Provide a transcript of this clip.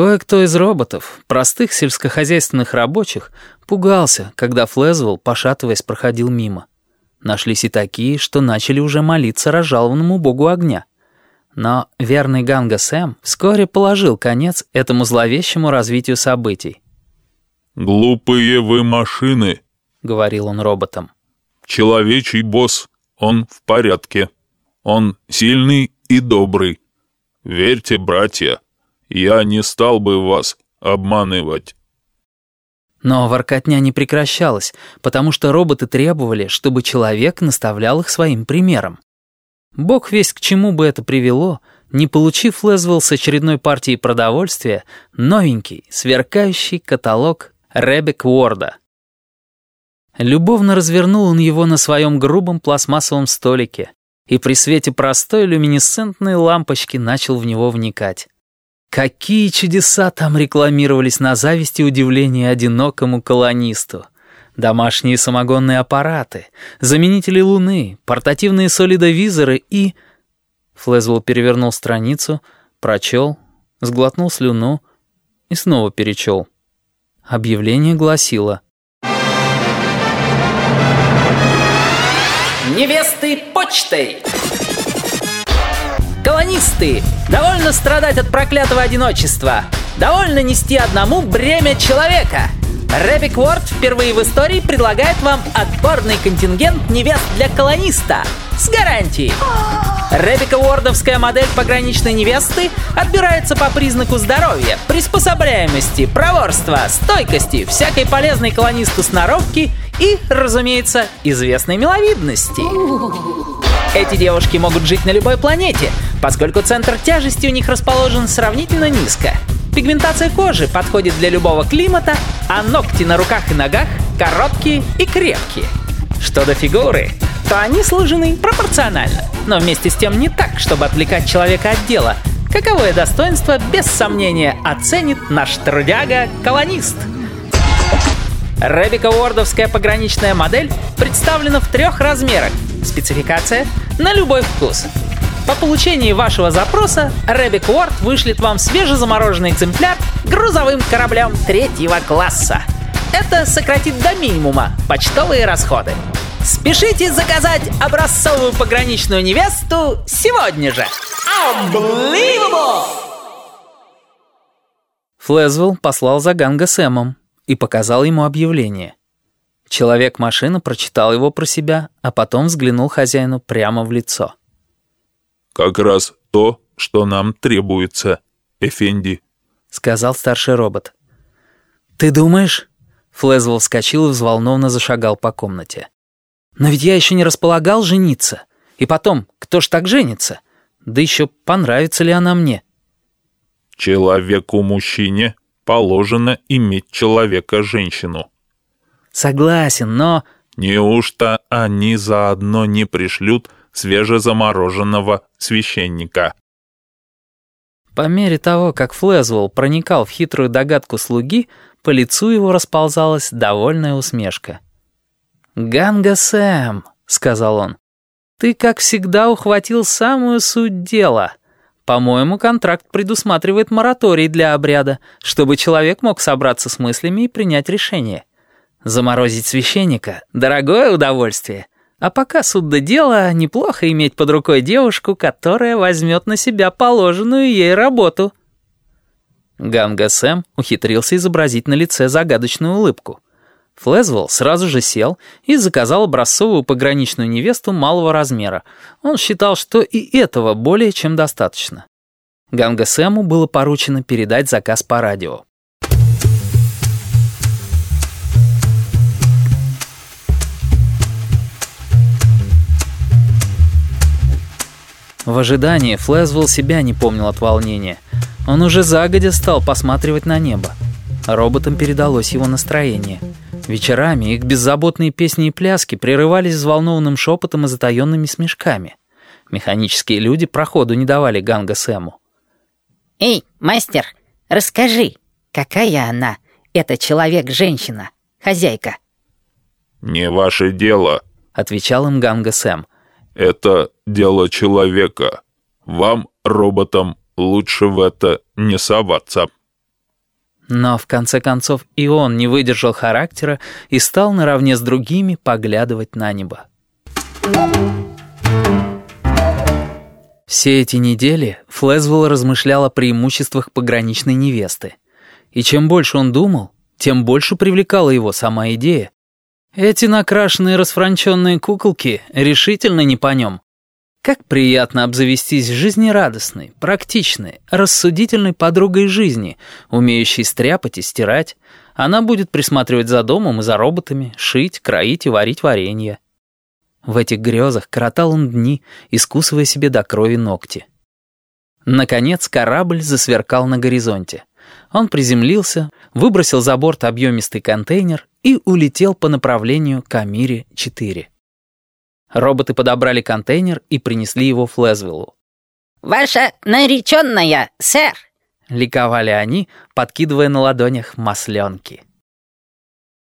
Кое-кто из роботов, простых сельскохозяйственных рабочих, пугался, когда Флезвелл, пошатываясь, проходил мимо. Нашлись и такие, что начали уже молиться разжалованному богу огня. Но верный Ганга Сэм вскоре положил конец этому зловещему развитию событий. «Глупые вы машины», — говорил он роботам. «Человечий босс, он в порядке. Он сильный и добрый. Верьте, братья, я не стал бы вас обманывать». Но воркотня не прекращалась, потому что роботы требовали, чтобы человек наставлял их своим примером. Бог весь к чему бы это привело, не получив Лезвелл с очередной партией продовольствия, новенький, сверкающий каталог Ребек Уорда. Любовно развернул он его на своем грубом пластмассовом столике и при свете простой люминесцентной лампочки начал в него вникать. Какие чудеса там рекламировались на зависть и удивление одинокому колонисту. Домашние самогонные аппараты, заменители луны, портативные солидовизоры и... Флезвелл перевернул страницу, прочел, сглотнул слюну и снова перечел. Объявление гласило «Невесты почтой!» Колонисты, довольно страдать от проклятого одиночества. Довольно нести одному бремя человека. Рэбик Уорд впервые в истории предлагает вам отборный контингент невест для колониста. С гарантией. Ребека Уордовская модель пограничной невесты отбирается по признаку здоровья, приспособляемости, проворства, стойкости, всякой полезной колонисту сноровки и, разумеется, известной миловидности. Эти девушки могут жить на любой планете, поскольку центр тяжести у них расположен сравнительно низко. Пигментация кожи подходит для любого климата, а ногти на руках и ногах короткие и крепкие. Что до фигуры, то они сложены пропорционально, но вместе с тем не так, чтобы отвлекать человека от дела. Каковое достоинство, без сомнения, оценит наш трудяга-колонист. Ребика Уордовская пограничная модель представлена в трех размерах – Спецификация на любой вкус. По получении вашего запроса Рэбик Уорд вышлет вам свежезамороженный экземпляр грузовым кораблем третьего класса. Это сократит до минимума почтовые расходы. Спешите заказать образцовую пограничную невесту сегодня же! Unbelievable! Флезвелл послал за Ганга Сэмом и показал ему объявление. Человек-машина прочитал его про себя, а потом взглянул хозяину прямо в лицо. «Как раз то, что нам требуется, Эфенди», — сказал старший робот. «Ты думаешь?» Флезвелл вскочил и взволнованно зашагал по комнате. «Но ведь я еще не располагал жениться. И потом, кто ж так женится? Да еще понравится ли она мне?» «Человеку-мужчине положено иметь человека-женщину», Согласен, но... Неужто они заодно не пришлют свежезамороженного священника? По мере того, как Флезвелл проникал в хитрую догадку слуги, по лицу его расползалась довольная усмешка. «Ганга Сэм», — сказал он, — «ты, как всегда, ухватил самую суть дела. По-моему, контракт предусматривает мораторий для обряда, чтобы человек мог собраться с мыслями и принять решение. Заморозить священника — дорогое удовольствие. А пока суд до дела, неплохо иметь под рукой девушку, которая возьмет на себя положенную ей работу. Ганга Сэм ухитрился изобразить на лице загадочную улыбку. Флезвелл сразу же сел и заказал образцовую пограничную невесту малого размера. Он считал, что и этого более чем достаточно. Ганга Сэму было поручено передать заказ по радио. В ожидании Флэзвелл себя не помнил от волнения. Он уже загодя стал посматривать на небо. Роботам передалось его настроение. Вечерами их беззаботные песни и пляски прерывались взволнованным шепотом и затаенными смешками. Механические люди проходу не давали Ганга Сэму. «Эй, мастер, расскажи, какая она, эта человек-женщина, хозяйка?» «Не ваше дело», — отвечал им Ганга Сэм. Это дело человека. Вам, роботам, лучше в это не соваться». Но в конце концов и он не выдержал характера и стал наравне с другими поглядывать на небо. Все эти недели Флэзвелл размышлял о преимуществах пограничной невесты. И чем больше он думал, тем больше привлекала его сама идея. Эти накрашенные расфранченные куколки решительно не по нем. Как приятно обзавестись жизнерадостной, практичной, рассудительной подругой жизни, умеющей стряпать и стирать. Она будет присматривать за домом и за роботами, шить, кроить и варить варенье. В этих грезах коротал он дни, искусывая себе до крови ногти. Наконец корабль засверкал на горизонте. Он приземлился, выбросил за борт объемистый контейнер и улетел по направлению к Амире-4. Роботы подобрали контейнер и принесли его Флезвиллу. «Ваша нареченная, сэр!» — ликовали они, подкидывая на ладонях масленки.